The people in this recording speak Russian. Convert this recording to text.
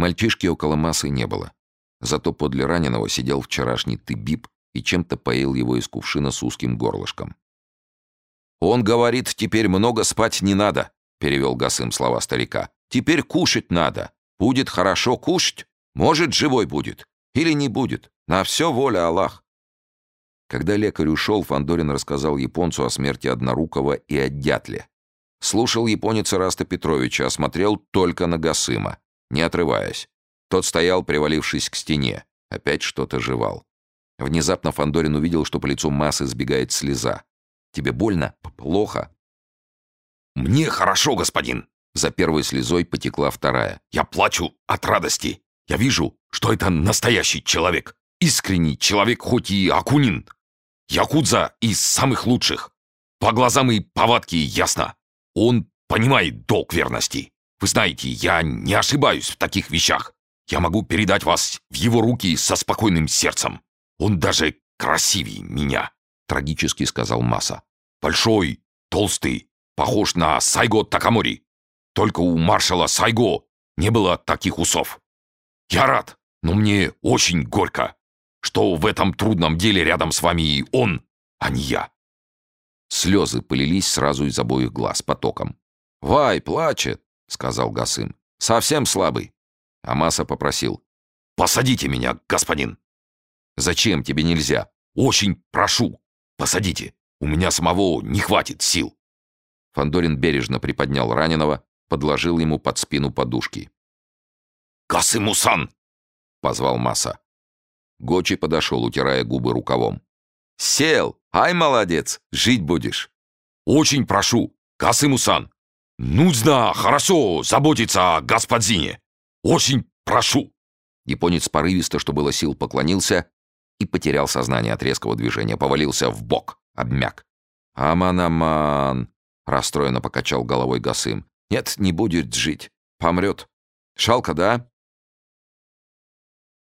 Мальчишки около массы не было. Зато подле раненого сидел вчерашний Тыбиб и чем-то поил его из кувшина с узким горлышком. «Он говорит, теперь много спать не надо», — перевел Гасым слова старика. «Теперь кушать надо. Будет хорошо кушать, может, живой будет. Или не будет. На все воля Аллах». Когда лекарь ушел, Фандорин рассказал японцу о смерти Однорукова и о дятле. Слушал японец Раста Петровича, осмотрел только на Гасыма, не отрываясь. Тот стоял, привалившись к стене. Опять что-то жевал. Внезапно Фандорин увидел, что по лицу массы сбегает слеза. «Тебе больно? Плохо?» «Мне хорошо, господин!» За первой слезой потекла вторая. «Я плачу от радости. Я вижу, что это настоящий человек. Искренний человек, хоть и Акунин. Якудза из самых лучших. По глазам и повадке ясно. Он понимает долг верности. Вы знаете, я не ошибаюсь в таких вещах. Я могу передать вас в его руки со спокойным сердцем. Он даже красивее меня», — трагически сказал Маса. «Большой, толстый, похож на Сайго Такамори. Только у маршала Сайго не было таких усов. Я рад, но мне очень горько, что в этом трудном деле рядом с вами и он, а не я». Слезы полились сразу из обоих глаз потоком. «Вай, плачет», — сказал Гасым. «Совсем слабый. Амаса попросил. «Посадите меня, господин!» «Зачем тебе нельзя?» «Очень прошу! Посадите! У меня самого не хватит сил!» Фандорин бережно приподнял раненого, подложил ему под спину подушки. «Касымусан!» — позвал Маса. Гочи подошел, утирая губы рукавом. «Сел! Ай, молодец! Жить будешь!» «Очень прошу, Касымусан! Нужно хорошо заботиться о господине! Очень прошу!» Японец порывисто, что было сил, поклонился и потерял сознание от резкого движения, повалился в бок, обмяк. «Аман-аман!» — расстроенно покачал головой Гасым. «Нет, не будет жить. Помрет. Шалка, да?»